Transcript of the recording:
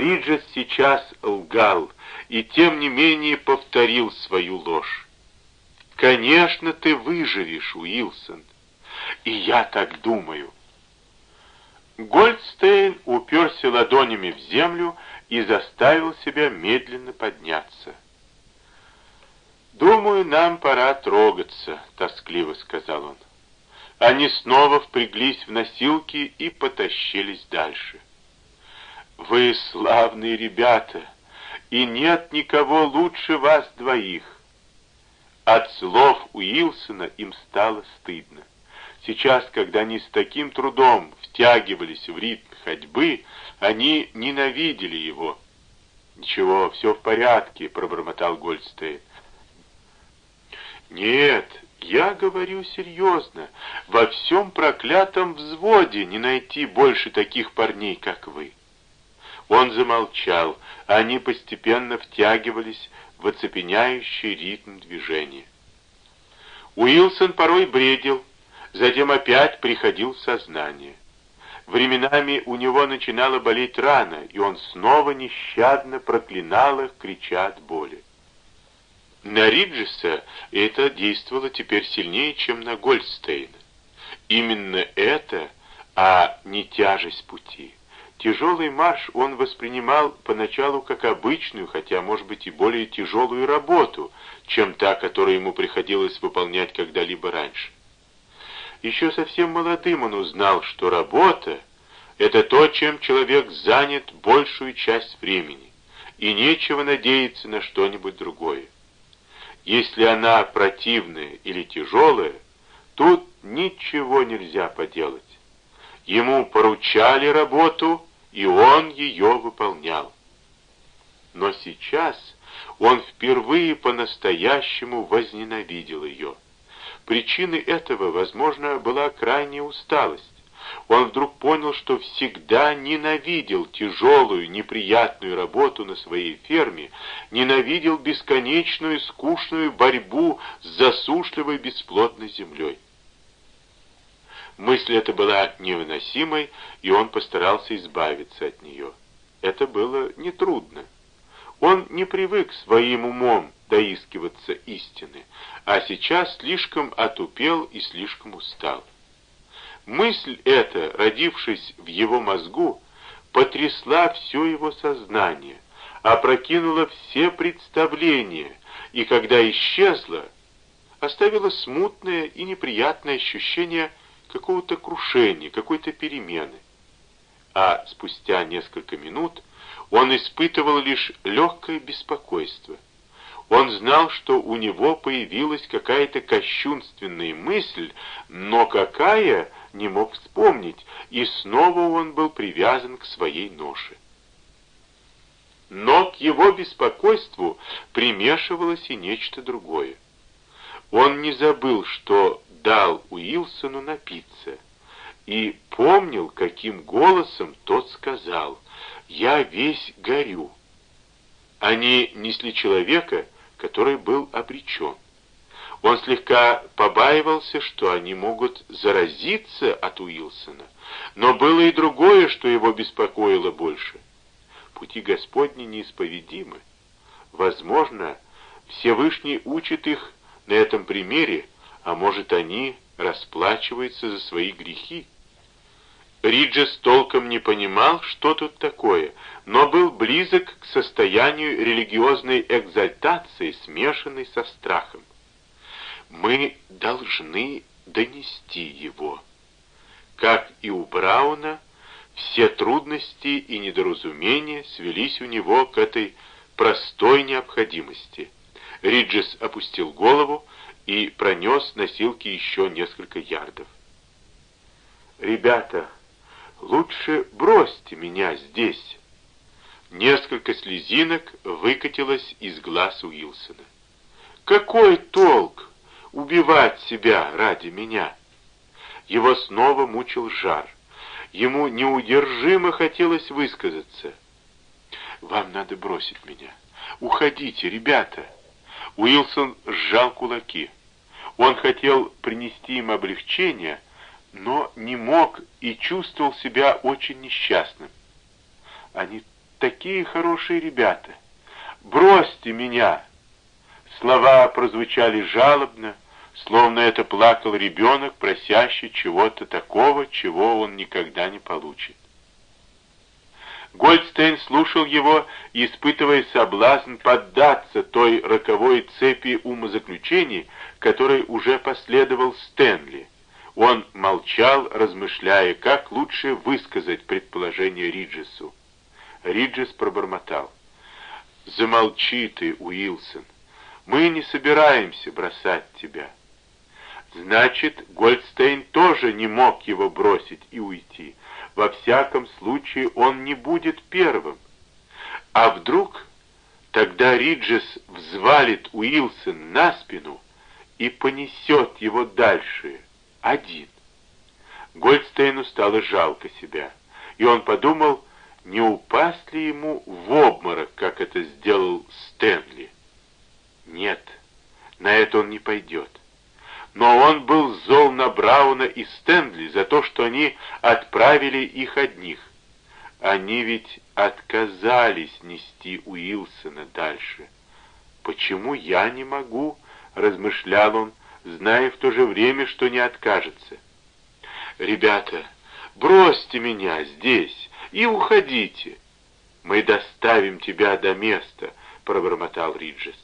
Риджес сейчас лгал и тем не менее повторил свою ложь. «Конечно, ты выживешь, Уилсон, и я так думаю». Гольдстейн уперся ладонями в землю и заставил себя медленно подняться. «Думаю, нам пора трогаться», — тоскливо сказал он. Они снова впряглись в носилки и потащились дальше. «Вы славные ребята, и нет никого лучше вас двоих». От слов Уилсона им стало стыдно. Сейчас, когда они с таким трудом втягивались в ритм ходьбы, они ненавидели его. «Ничего, все в порядке», — пробормотал Гольдстейн. «Нет, я говорю серьезно. Во всем проклятом взводе не найти больше таких парней, как вы». Он замолчал, а они постепенно втягивались в оцепеняющий ритм движения. Уилсон порой бредил, затем опять приходил в сознание. Временами у него начинала болеть рана, и он снова нещадно проклинал их, крича от боли. На Риджеса это действовало теперь сильнее, чем на Гольдстейна. Именно это, а не тяжесть пути. Тяжелый марш он воспринимал поначалу как обычную, хотя, может быть, и более тяжелую работу, чем та, которую ему приходилось выполнять когда-либо раньше. Еще совсем молодым он узнал, что работа — это то, чем человек занят большую часть времени, и нечего надеяться на что-нибудь другое. Если она противная или тяжелая, тут ничего нельзя поделать. Ему поручали работу, и он ее выполнял. Но сейчас он впервые по-настоящему возненавидел ее. Причиной этого, возможно, была крайняя усталость. Он вдруг понял, что всегда ненавидел тяжелую, неприятную работу на своей ферме, ненавидел бесконечную, скучную борьбу с засушливой бесплодной землей. Мысль эта была невыносимой, и он постарался избавиться от нее. Это было нетрудно. Он не привык своим умом доискиваться истины, а сейчас слишком отупел и слишком устал. Мысль эта, родившись в его мозгу, потрясла все его сознание, опрокинула все представления, и когда исчезла, оставила смутное и неприятное ощущение какого-то крушения, какой-то перемены. А спустя несколько минут он испытывал лишь легкое беспокойство. Он знал, что у него появилась какая-то кощунственная мысль, но какая не мог вспомнить, и снова он был привязан к своей ноше. Но к его беспокойству примешивалось и нечто другое. Он не забыл, что дал Уилсону напиться, и помнил, каким голосом тот сказал «Я весь горю». Они несли человека, который был обречен. Он слегка побаивался, что они могут заразиться от Уилсона, но было и другое, что его беспокоило больше. Пути Господни неисповедимы. Возможно, Всевышний учит их на этом примере, а может, они расплачиваются за свои грехи. Риджес толком не понимал, что тут такое, но был близок к состоянию религиозной экзальтации, смешанной со страхом. Мы должны донести его. Как и у Брауна, все трудности и недоразумения свелись у него к этой простой необходимости. Риджес опустил голову и пронес носилки еще несколько ярдов. «Ребята!» Лучше бросьте меня здесь. Несколько слезинок выкатилось из глаз Уилсона. Какой толк убивать себя ради меня? Его снова мучил жар. Ему неудержимо хотелось высказаться. «Вам надо бросить меня. Уходите, ребята!» Уилсон сжал кулаки. Он хотел принести им облегчение, но не мог и чувствовал себя очень несчастным. Они такие хорошие ребята. Бросьте меня!» Слова прозвучали жалобно, словно это плакал ребенок, просящий чего-то такого, чего он никогда не получит. Гольдстейн слушал его, испытывая соблазн поддаться той роковой цепи умозаключений, которой уже последовал Стэнли. Он молчал, размышляя, как лучше высказать предположение Риджесу. Риджес пробормотал. «Замолчи ты, Уилсон. Мы не собираемся бросать тебя». Значит, Гольдстейн тоже не мог его бросить и уйти. Во всяком случае, он не будет первым. А вдруг тогда Риджес взвалит Уилсон на спину и понесет его дальше, один. Гольдстейну стало жалко себя, и он подумал, не упасть ли ему в обморок, как это сделал Стэнли. Нет, на это он не пойдет но он был зол на Брауна и Стэнли за то, что они отправили их одних. Они ведь отказались нести Уилсона дальше. «Почему я не могу?» — размышлял он, зная в то же время, что не откажется. «Ребята, бросьте меня здесь и уходите. Мы доставим тебя до места», — пробормотал Риджес.